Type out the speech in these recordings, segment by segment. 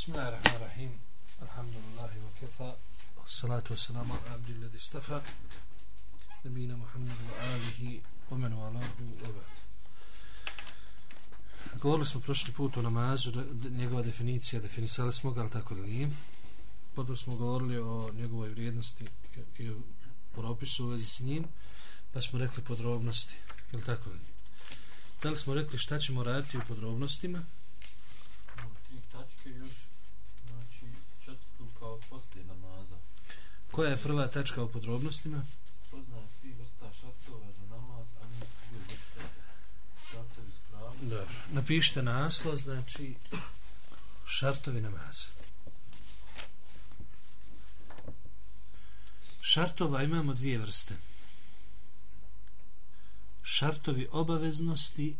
Bismillahirrahmanirrahim. Alhamdulillahi wa kefa. Salatu wa salamu ala abdi ladi stafa. Nabina Muhammadu wa alihi wa manu alahu wa ba'd. Govorili smo prošli put o namazu, njegova definicija, definisali smo ga, ali tako ili nije. Potom smo govorili o njegovoj vrijednosti i o propisu u vezi s njim, pa smo rekli podrobnosti, ili tako ili nije. Da li smo rekli šta ćemo raditi u podrobnostima? Tri tačke još poslije namaza. Koja je prva tačka u podrobnostima? Poznaje svi vrsta šartova za namaz, a vrste šartovi spravni. Dobro. Napišite naslov, znači šartovi namaza. Šartova imamo dvije vrste. Šartovi obaveznosti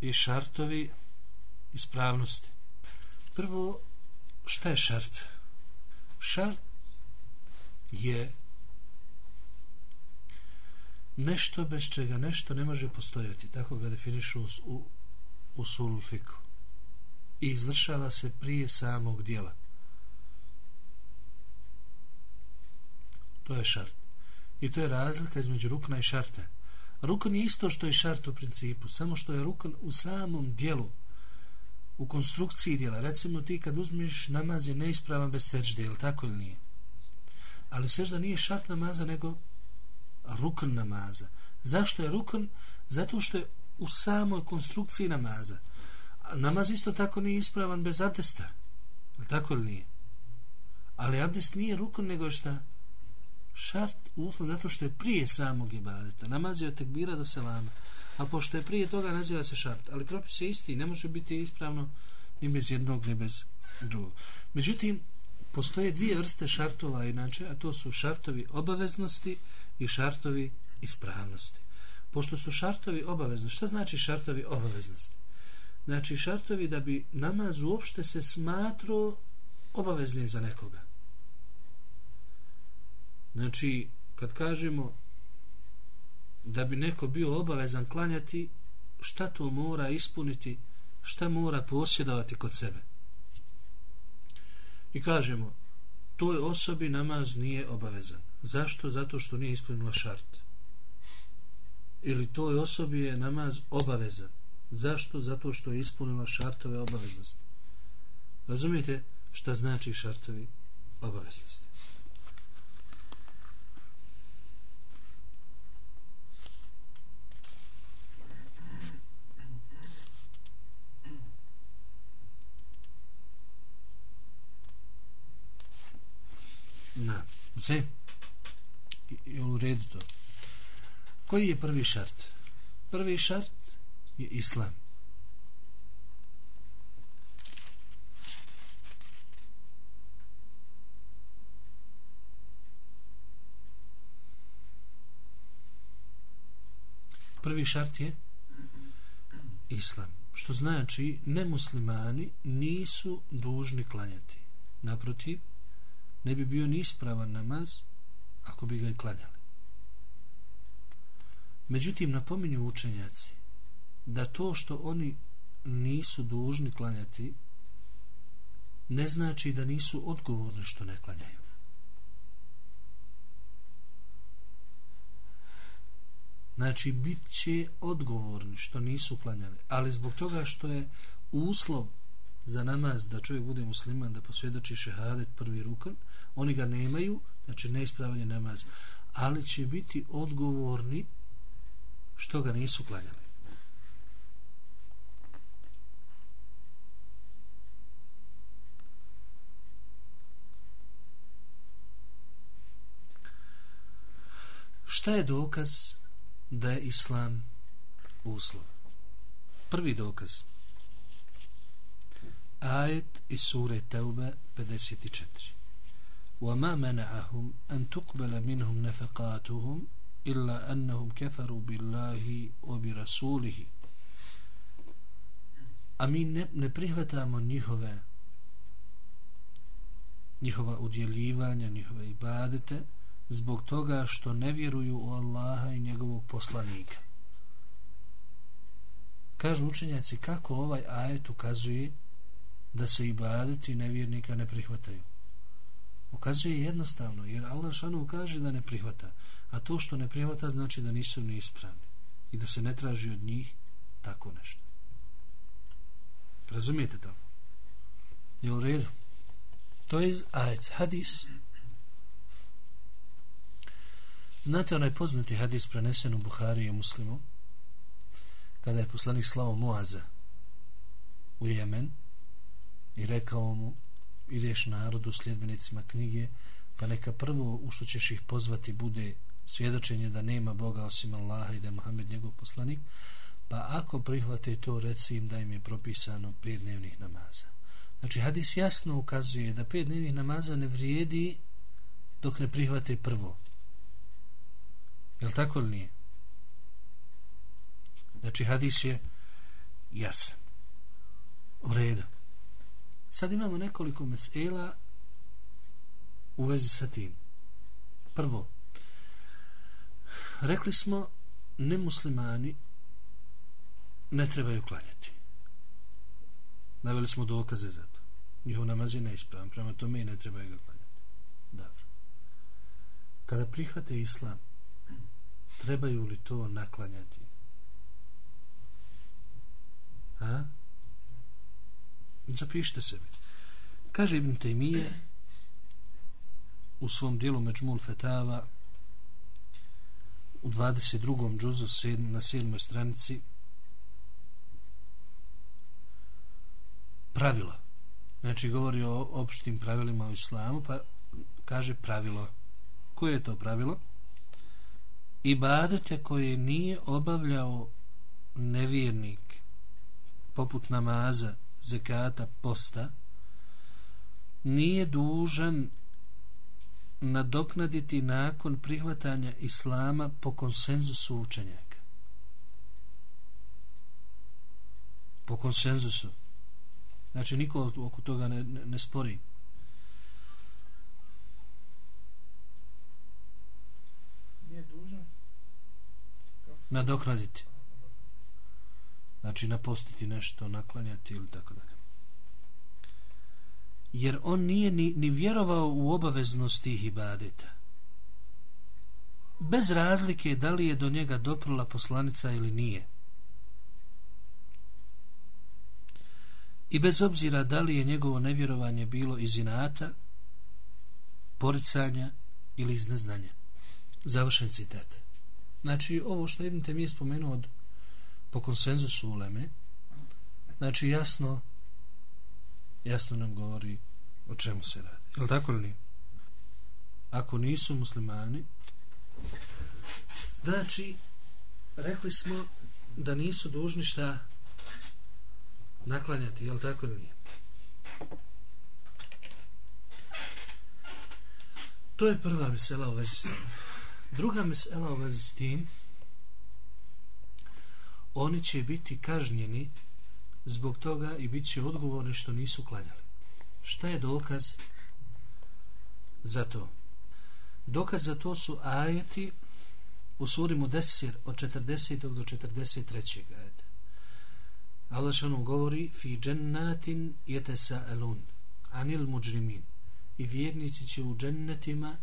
i šartovi ispravnosti. Prvo, šta je šart? Šart Šart je nešto bez čega nešto ne može postojati. Tako ga definišu u, u, u sulu fiku. I izvršava se prije samog dijela. To je šart. I to je razlika između rukna i šarta. Rukn je isto što je šart u principu, samo što je rukn u samom dijelu u konstrukciji dijela. Recimo ti kad uzmeš namaz je neispravan bez sežde, ili tako ili nije? Ali sežda nije šart namaza, nego rukn namaza. Zašto je rukn? Zato što je u samoj konstrukciji namaza. Namaz isto tako nije ispravan bez abdesta. Ili tako ili nije? Ali abdest nije rukn, nego je šta? Šart uslov, zato što je prije samog ibadeta. Namaz je od tekbira do selama a pošto je prije toga naziva se šart, ali propis je isti, ne može biti ispravno ni bez jednog, ni bez drugog. Međutim, postoje dvije vrste šartova inače, a to su šartovi obaveznosti i šartovi ispravnosti. Pošto su šartovi obaveznosti, šta znači šartovi obaveznosti? Znači šartovi da bi namaz uopšte se smatro obaveznim za nekoga. Znači, kad kažemo da bi neko bio obavezan klanjati, šta to mora ispuniti, šta mora posjedovati kod sebe. I kažemo, toj osobi namaz nije obavezan. Zašto? Zato što nije ispunila šart. Ili toj osobi je namaz obavezan. Zašto? Zato što je ispunila šartove obaveznosti. Razumijete šta znači šartovi obaveznosti? Na. Je u redu to. Koji je prvi šart? Prvi šart je islam. Prvi šart je islam. Što znači nemuslimani nisu dužni klanjati. Naprotiv, ne bi bio ni ispravan namaz ako bi ga i klanjali. Međutim, napominju učenjaci da to što oni nisu dužni klanjati ne znači da nisu odgovorni što ne klanjaju. Znači, bit će odgovorni što nisu klanjali, ali zbog toga što je uslov za namaz da čovjek bude musliman da posvjedoči šehadet prvi rukan oni ga nemaju znači neispravan je namaz. Ali će biti odgovorni što ga nisu klanjali. Šta je dokaz da je islam uslov? Prvi dokaz. Ajet iz sure Teube 54. وما منعهم أن تقبل منهم نفقاتهم إلا أنهم كفروا بالله وبرسوله A mi ne, ne prihvatamo njihove njihova udjeljivanja, njihove ibadete zbog toga što ne vjeruju u Allaha i njegovog poslanika. Kažu učenjaci kako ovaj ajet ukazuje da se ibadeti nevjernika ne prihvataju. Ukazuje jednostavno, jer Allah šanu kaže da ne prihvata. A to što ne prihvata znači da nisu ni ispravni. I da se ne traži od njih tako nešto. Razumijete to? Je u redu? To je ajet, hadis. Znate onaj poznati hadis prenesen u Buhari i muslimu kada je poslanik slavo Moaza u Jemen i rekao mu ideš narodu sljedbenicima knjige pa neka prvo u što ćeš ih pozvati bude svjedočenje da nema Boga osim Allaha i da je Muhammed njegov poslanik pa ako prihvate to reci im da im je propisano pet dnevnih namaza. Znači hadis jasno ukazuje da pet dnevnih namaza ne vrijedi dok ne prihvate prvo. Je li tako ili nije? Znači hadis je jasan. U redu sad imamo nekoliko mesela u vezi sa tim prvo rekli smo nemuslimani ne trebaju klanjati. Naveli smo dokaze za to. Njihov namaz je neispravan, prema tome i ne trebaju ga klanjati. Dobro. Kada prihvate islam, trebaju li to naklanjati? A? Zapišite sebi. Kaže Ibn Taymije u svom dijelu Međmul Fetava u 22. džuzu na 7. stranici pravila. Znači govori o opštim pravilima u islamu, pa kaže pravilo. Koje je to pravilo? Ibadete koje nije obavljao nevjernik poput namaza, zekata, posta, nije dužan nadoknaditi nakon prihvatanja islama po konsenzusu učenjaka. Po konsenzusu. Znači, niko oko toga ne, ne, ne spori. Nije dužan? Nadoknaditi. Znači, napostiti nešto, naklanjati ili tako dalje. Jer on nije ni, ni vjerovao u obaveznost tih ibadeta. Bez razlike da li je do njega doprla poslanica ili nije. I bez obzira da li je njegovo nevjerovanje bilo iz inata, poricanja ili iz neznanja. Završen citat. Znači, ovo što Ibn mi je spomenuo od, po konsenzusu uleme, znači jasno jasno nam govori o čemu se radi. Je li tako ili nije? Ako nisu muslimani, znači, rekli smo da nisu dužni šta naklanjati, je li tako ili nije? To je prva mesela u vezi s tim. Druga mesela u vezi s tim, oni će biti kažnjeni zbog toga i bit će odgovorni što nisu klanjali. Šta je dokaz za to? Dokaz za to su ajeti u suri Mudesir od 40. do 43. ajeta. Allah šanu govori fi džennatin jetesa elun anil muđrimin i vjernici će u džennetima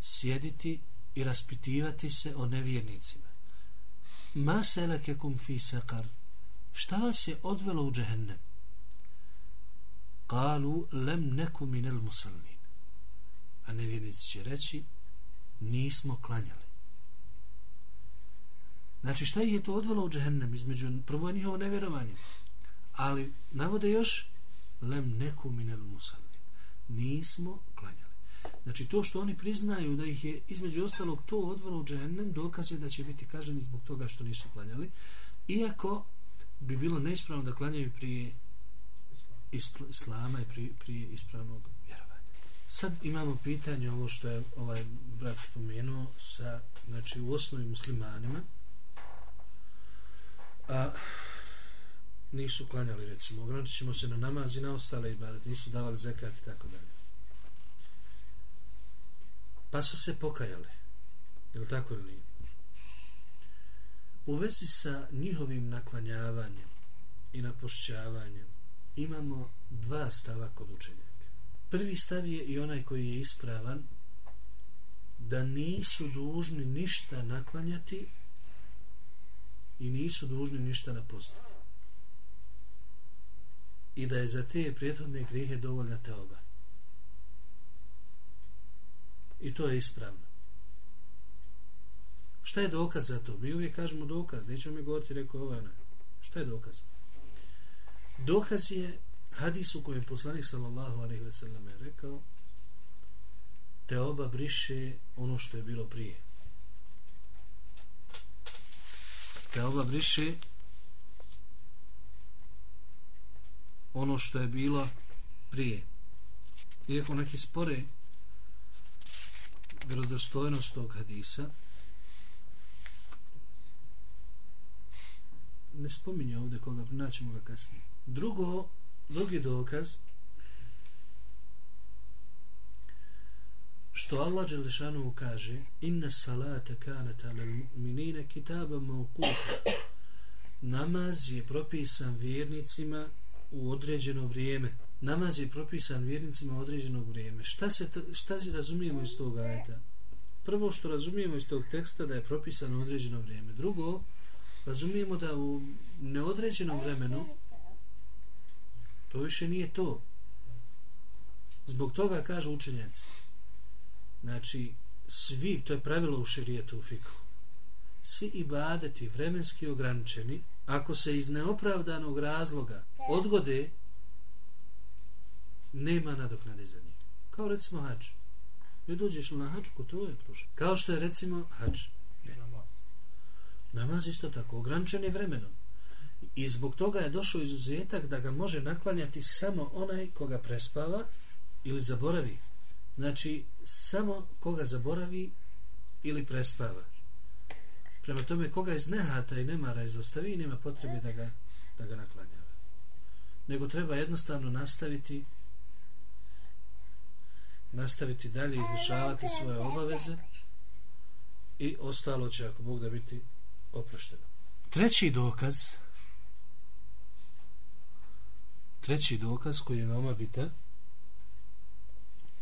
sjediti i raspitivati se o nevjernicima ma selekekum fi sekar. šta vas je odvelo u džehennem kalu lem neku minel musallin a nevjernici će reći nismo klanjali Znači šta je to odvelo u džehennem između prvo je njihovo nevjerovanje. Ali navode još lem neku minel musallin. Nismo klanjali. Znači to što oni priznaju da ih je između ostalog to odvelo u džennem dokaz je da će biti kaženi zbog toga što nisu klanjali. Iako bi bilo neispravno da klanjaju prije islama i prije, prije ispravnog vjerovanja. Sad imamo pitanje ovo što je ovaj brat spomenuo sa, znači u osnovi muslimanima a nisu klanjali recimo ograničit se na namaz i na ostale ibadet nisu davali zekat i tako dalje pa su se pokajale. je li tako ili nije u vezi sa njihovim naklanjavanjem i napošćavanjem imamo dva stava kod učenjaka. Prvi stav je i onaj koji je ispravan da nisu dužni ništa naklanjati i nisu dužni ništa napostiti. I da je za te prijethodne grijehe dovoljna te oba. I to je ispravno. Šta je dokaz za to? Mi uvijek kažemo dokaz. Nećemo mi govoriti, rekao ovaj onaj. Šta je dokaz? Dokaz je hadis u kojem poslanik sallallahu alaihi ve sellem je rekao te oba briše ono što je bilo prije. Te oba briše ono što je bilo prije. Iako neki spore vjerodostojnost tog hadisa ne spominje ovdje koga, naćemo ga kasnije. Drugo, drugi dokaz što Allah Đelešanu kaže inna salata kanata lal mu'minina kitaba mawquta namaz je propisan vjernicima u određeno vrijeme namaz je propisan vjernicima u određeno vrijeme. Šta se, šta se razumijemo iz tog ajeta? Prvo što razumijemo iz tog teksta da je propisano određeno vrijeme. Drugo razumijemo da u neodređenom vremenu to više nije to. Zbog toga kažu učenjaci. Znači svi, to je pravilo u šerijetu u fiku svi ibadeti vremenski ograničeni ako se iz neopravdanog razloga odgode nema nadoknade za njih. Kao recimo hač. Ne dođeš na hačku, to je prošlo? Kao što je recimo hač. Ne. namaz isto tako ograničen je vremenom. I zbog toga je došao izuzetak da ga može naklanjati samo onaj koga prespava ili zaboravi. Znači samo koga zaboravi ili prespava. Prema tome koga iz nehata i nemara izostavi nema potrebe da ga, da ga naklanjava. Nego treba jednostavno nastaviti nastaviti dalje izvršavati svoje obaveze i ostalo će ako Bog da biti oprošteno treći dokaz treći dokaz koji je veoma bitan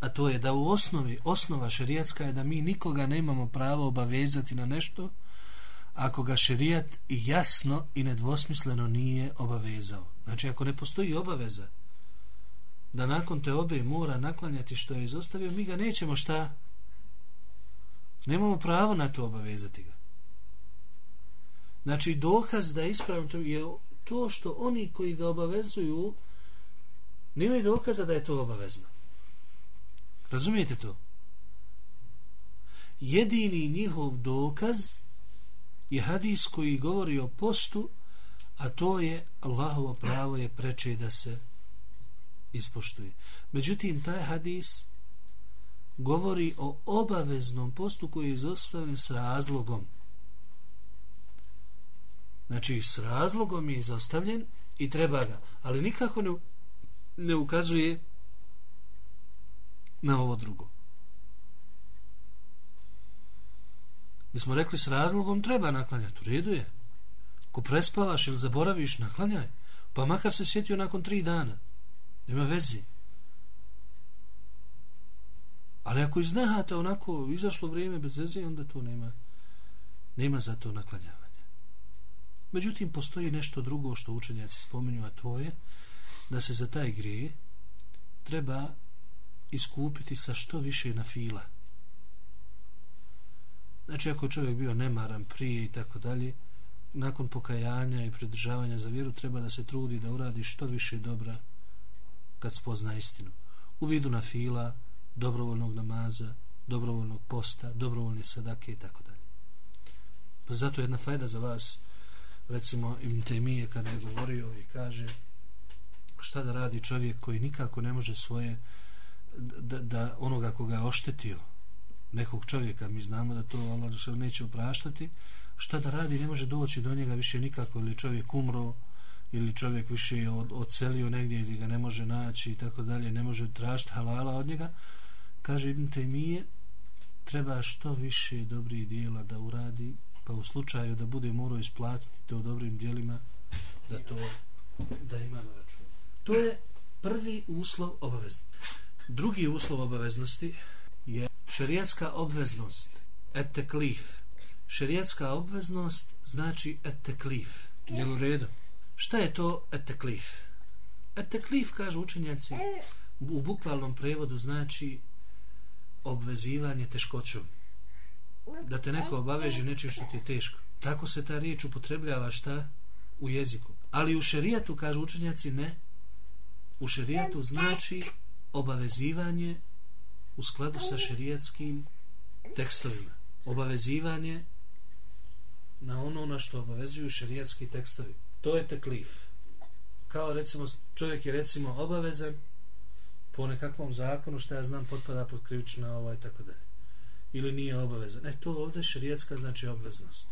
a to je da u osnovi, osnova šerijatska je da mi nikoga nemamo pravo obavezati na nešto ako ga šerijat jasno i nedvosmisleno nije obavezao. Znači ako ne postoji obaveza da nakon te obe mora naklanjati što je izostavio, mi ga nećemo šta? Nemamo pravo na to obavezati ga. Znači dokaz da je ispravno to je to što oni koji ga obavezuju nemaju dokaza da je to obavezno. Razumijete to? Jedini njihov dokaz je hadis koji govori o postu, a to je Allahovo pravo je preče da se ispoštuje. Međutim, taj hadis govori o obaveznom postu koji je izostavljen s razlogom. Znači, s razlogom je izostavljen i treba ga. Ali nikako ne, ne ukazuje na ovo drugo. Mi smo rekli s razlogom treba naklanjati. U redu je. Ko prespavaš ili zaboraviš, naklanjaj. Pa makar se sjetio nakon tri dana. Nema veze. Ali ako iznehate onako izašlo vrijeme bez veze, onda to nema nema za to naklanjavanje. Međutim, postoji nešto drugo što učenjaci spominju, a to je da se za taj grije treba iskupiti sa što više na fila. Znači, ako je čovjek bio nemaran prije i tako dalje, nakon pokajanja i pridržavanja za vjeru, treba da se trudi da uradi što više dobra kad spozna istinu. U vidu na fila, dobrovoljnog namaza, dobrovoljnog posta, dobrovoljne sadake i tako dalje. Pa zato jedna fajda za vas, recimo Ibn Taymije kada je govorio i kaže šta da radi čovjek koji nikako ne može svoje da, da onoga koga je oštetio nekog čovjeka, mi znamo da to Allah neće opraštati, šta da radi, ne može doći do njega više nikako, ili čovjek umro, ili čovjek više od, odselio negdje gdje ga ne može naći i tako dalje, ne može tražiti halala od njega, kaže Ibn Taymije, treba što više dobrih dijela da uradi, pa u slučaju da bude morao isplatiti to dobrim dijelima, da to da ima na račun. To je prvi uslov obaveznosti. Drugi uslov obaveznosti je šerijatska obveznost, eteklif. Šerijatska obveznost znači eteklif. Jel u redu? Šta je to eteklif? Eteklif, kažu učenjaci, u bukvalnom prevodu znači obvezivanje teškoćom. Da te neko obaveže nečim što ti je teško. Tako se ta riječ upotrebljava šta? U jeziku. Ali u šerijatu, kažu učenjaci, ne. U šerijatu znači obavezivanje u skladu sa šerijatskim tekstovima. Obavezivanje na ono na što obavezuju šerijatski tekstovi. To je teklif. Kao recimo, čovjek je recimo obavezan po nekakvom zakonu, što ja znam, potpada pod krivično ovo i tako dalje. Ili nije obavezan. E, to ovdje šerijatska znači obveznost.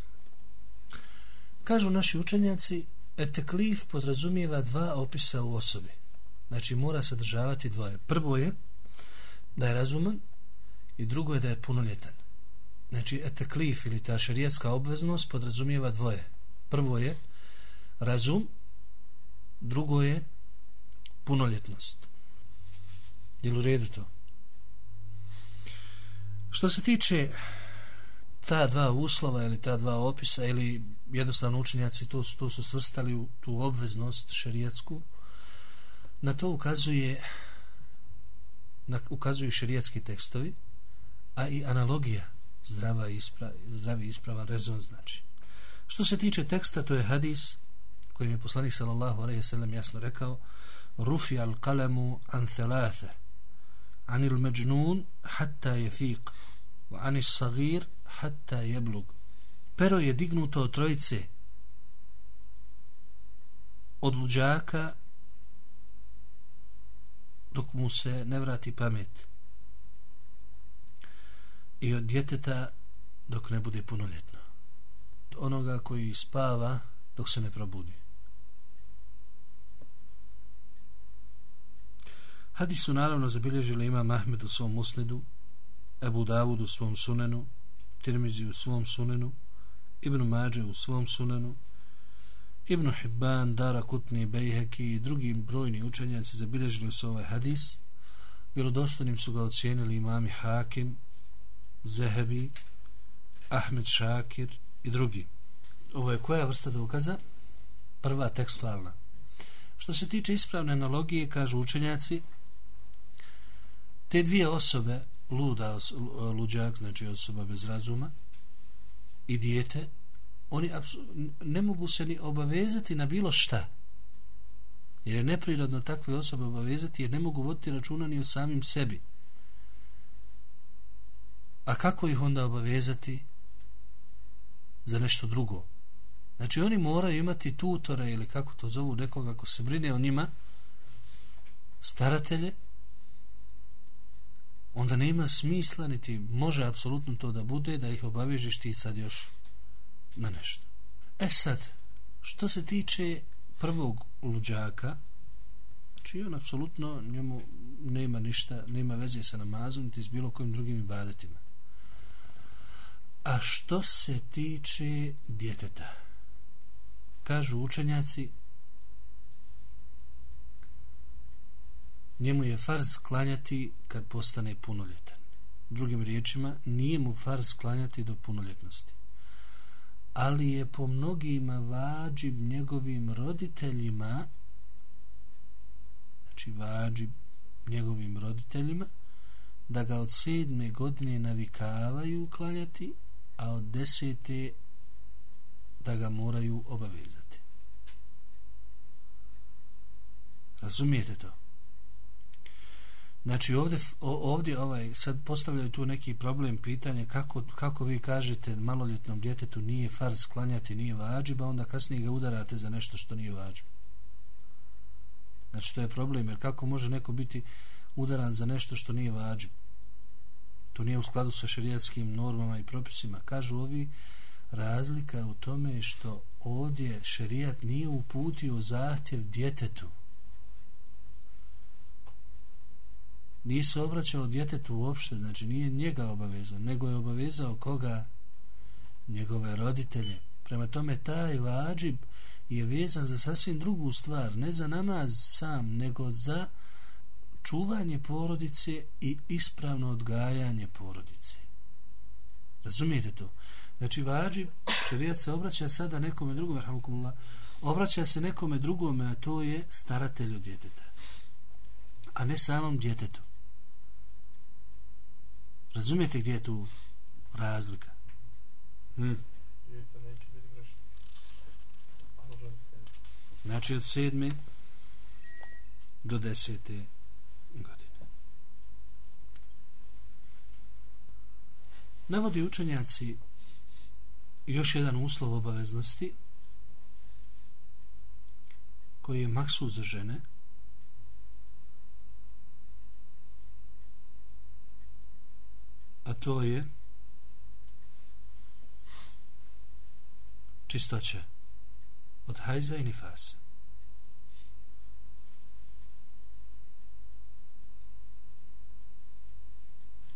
Kažu naši učenjaci, eteklif podrazumijeva dva opisa u osobi. Znači, mora sadržavati dvoje. Prvo je da je razuman i drugo je da je punoljetan. Znači, eteklif ili ta šarijetska obveznost podrazumijeva dvoje. Prvo je razum, drugo je punoljetnost. Je u redu to? Što se tiče ta dva uslova ili ta dva opisa ili jednostavno učenjaci to, to su svrstali u tu obveznost šerijatsku, na to ukazuje na, ukazuju šerijatski tekstovi, a i analogija zdrava ispra, zdravi ispravan rezon znači. Što se tiče teksta, to je hadis kojim je poslanik sallallahu alejhi ve sellem jasno rekao rufi al qalamu an thalatha anil al majnun hatta yafiq wa anis as saghir hatta yablug. Pero je dignuto od trojice od luđaka dok mu se ne vrati pamet i od djeteta dok ne bude punoljetno. Onoga koji spava dok se ne probudi. Hadis su naravno zabilježili ima Mahmed u svom musnedu, Ebu Davud u svom sunenu, Tirmizi u svom sunenu, Ibn Mađe u svom sunenu, Ibn Hibban, Dara Kutni, Bejheki i drugi brojni učenjaci zabilježili su ovaj hadis. Vjerodostanim su ga ocijenili imami Hakim, Zehebi, Ahmed Šakir i drugi. Ovo je koja vrsta dokaza? Prva tekstualna. Što se tiče ispravne analogije, kažu učenjaci, te dvije osobe, luda, e, luđak, znači osoba bez razuma, i dijete, oni ne mogu se ni obavezati na bilo šta. Jer je neprirodno takve osobe obavezati jer ne mogu voditi računa ni o samim sebi. A kako ih onda obavezati za nešto drugo? Znači oni moraju imati tutora ili kako to zovu nekoga ko se brine o njima, staratelje, onda nema smisla niti može apsolutno to da bude da ih obavežiš ti sad još na nešto. E sad, što se tiče prvog luđaka, znači on apsolutno njemu nema ništa, nema veze sa namazom, niti s bilo kojim drugim ibadetima. A što se tiče djeteta, kažu učenjaci, njemu je farz klanjati kad postane punoljetan. Drugim riječima, nije mu farz klanjati do punoljetnosti. Ali je po mnogima vađib njegovim roditeljima znači vađib njegovim roditeljima da ga od sedme godine navikavaju klanjati a od desete da ga moraju obavezati. Razumijete to? Znači ovdje, ovdje ovaj, sad postavljaju tu neki problem, pitanje kako, kako vi kažete maloljetnom djetetu nije farz sklanjati, nije vađiba, onda kasnije ga udarate za nešto što nije vađiba. Znači to je problem, jer kako može neko biti udaran za nešto što nije vađiba? To nije u skladu sa šerijatskim normama i propisima. Kažu ovi, razlika u tome što ovdje šerijat nije uputio zahtjev djetetu nije se obraćao djetetu uopšte, znači nije njega obavezao, nego je obavezao koga? Njegove roditelje. Prema tome, taj vađib je vezan za sasvim drugu stvar, ne za namaz sam, nego za čuvanje porodice i ispravno odgajanje porodice. Razumijete to? Znači, vađib, šarijat se obraća sada nekome drugome, obraća se nekome drugome, a to je staratelju djeteta. A ne samom djetetu. Razumijete gdje je tu razlika? Hmm. Znači od sedme do desete godine. Navodi učenjaci još jedan uslov obaveznosti koji je maksu za žene a to je čistoća od hajza i nifasa.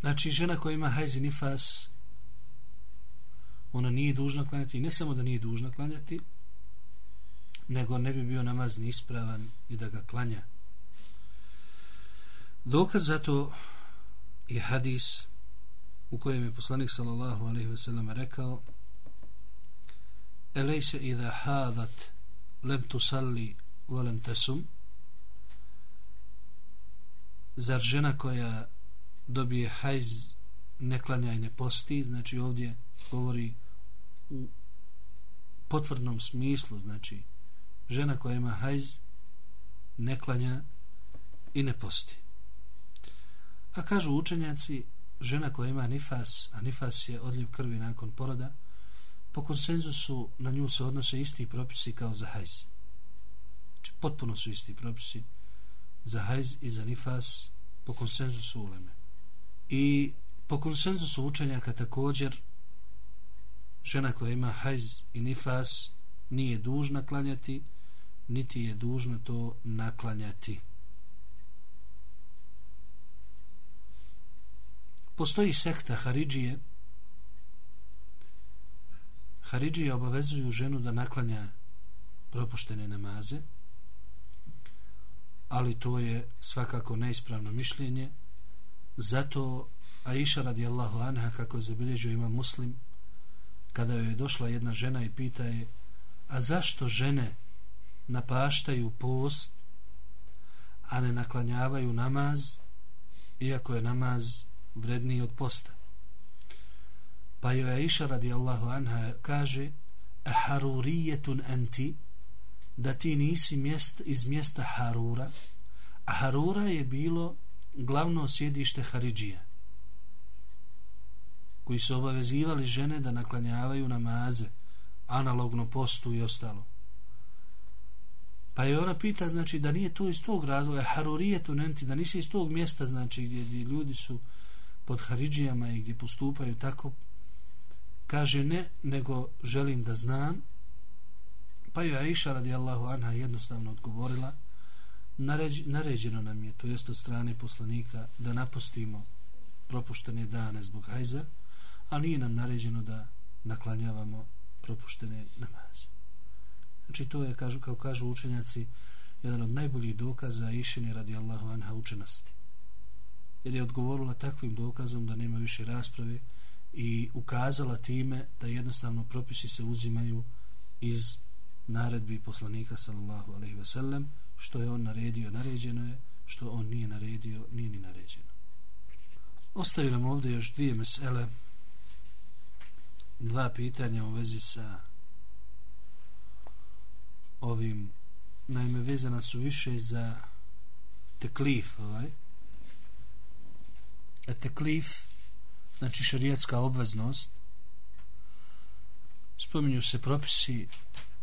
Znači, žena koja ima hajz i nifas, ona nije dužna klanjati, ne samo da nije dužna klanjati, nego ne bi bio namaz ni ispravan i da ga klanja. Dokaz za to je hadis u kojem je poslanik sallallahu alaihi ve sellem rekao Elejse idha hadat lem tusalli volem tesum zar žena koja dobije hajz ne klanja i ne posti? Znači ovdje govori u potvrdnom smislu znači žena koja ima hajz ne klanja i ne posti. A kažu učenjaci žena koja ima nifas, a nifas je odljev krvi nakon poroda, po konsenzusu na nju se odnose isti propisi kao za hajz. Znači, potpuno su isti propisi za hajz i za nifas po konsenzusu uleme. I po konsenzusu učenjaka također žena koja ima hajz i nifas nije dužna klanjati, niti je dužna to naklanjati. Postoji sekta Haridžije. Haridžije obavezuju ženu da naklanja propuštene namaze ali to je svakako neispravno mišljenje. Zato Aisha radijallahu anha kako je zabilježio ima muslim kada joj je došla jedna žena i pita je a zašto žene napaštaju post a ne naklanjavaju namaz iako je namaz vredniji od posta. Pa joj Aisha radijallahu anha kaže Harurijetun anti? Da ti nisi mjest, iz mjesta Harura. A Harura je bilo glavno sjedište Haridžija koji su obavezivali žene da naklanjavaju namaze analogno postu i ostalo. Pa je ona pita, znači, da nije to iz tog razloga, Harurijetun anti? Da nisi iz tog mjesta, znači, gdje, gdje ljudi su pod Haridžijama i gdje postupaju tako kaže ne, nego želim da znam. Pa joj Aisha radijallahu anha jednostavno odgovorila naređ, naređeno nam je to jest od strane poslanika da napostimo propuštene dane zbog hajza a nije nam naređeno da naklanjavamo propuštene namaze. Znači to je kažu, kao kažu učenjaci jedan od najboljih dokaza Aishini radijallahu anha učenosti jer je odgovorila takvim dokazom da nema više rasprave i ukazala time da jednostavno propisi se uzimaju iz naredbi poslanika sallallahu alaihi ve sellem što je on naredio, naređeno je što on nije naredio, nije ni naređeno. Ostaju nam ovdje još dvije mesele dva pitanja u vezi sa ovim. Naime vezana su više za teklif ovaj eteklif, znači šarijetska obveznost, spominju se propisi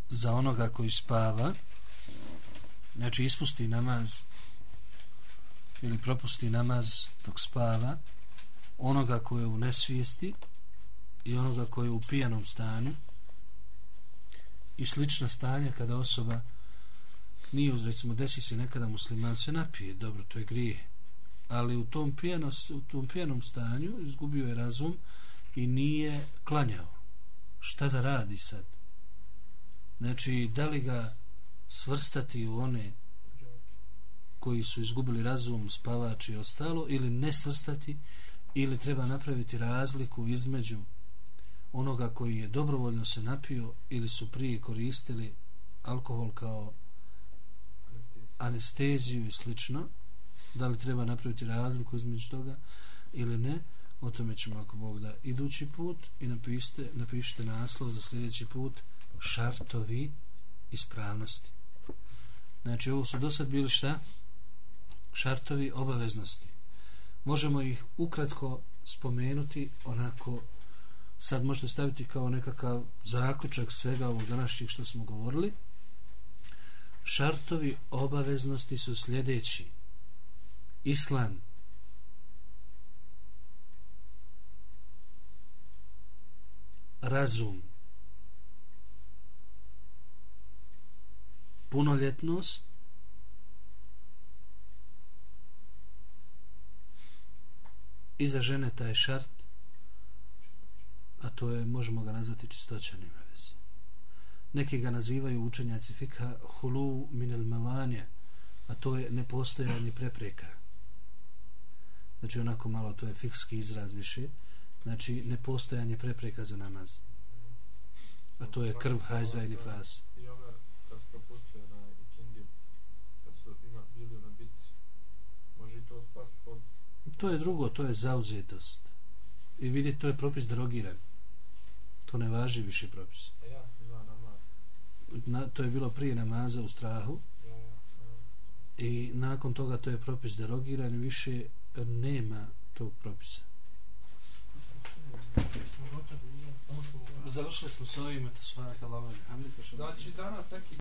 za onoga koji spava, znači ispusti namaz ili propusti namaz dok spava, onoga koji je u nesvijesti i onoga koji je u pijanom stanju i slična stanja kada osoba nije uz, recimo, desi se nekada musliman se napije, dobro, to je grije, ali u tom, pijenost, u tom pijenom stanju izgubio je razum i nije klanjao. Šta da radi sad? Znači, da li ga svrstati u one koji su izgubili razum, spavač i ostalo, ili ne svrstati, ili treba napraviti razliku između onoga koji je dobrovoljno se napio ili su prije koristili alkohol kao anesteziju i slično da li treba napraviti razliku između toga ili ne o tome ćemo ako Bog da idući put i napišite, napišite naslov za sljedeći put šartovi ispravnosti. Znači ovo su do sad bili šta? Šartovi obaveznosti. Možemo ih ukratko spomenuti onako sad možete staviti kao nekakav zaključak svega ovog današnjeg što smo govorili. Šartovi obaveznosti su sljedeći islam razum punoljetnost i za žene taj šart a to je, možemo ga nazvati čistoća nema veze. Neki ga nazivaju učenjaci fikha hulu minel mavanje, a to je nepostojanje prepreka. Znači onako malo, to je fikski izraz više, znači nepostojanje prepreka za namaz. A to je krv, hajza i nifas. I Omer, kad su propustili na ikindiju, kad su ima, bili na može i to spast pod... To je drugo, to je zauzetost. I vidite, to je propis drogiran. To ne važi više propis. A ja, ima namaz. Na, to je bilo prije namaza u strahu i nakon toga to je propis derogiran više nema tog propisa. Završili smo s ovim, to svara kalama. Znači, danas neki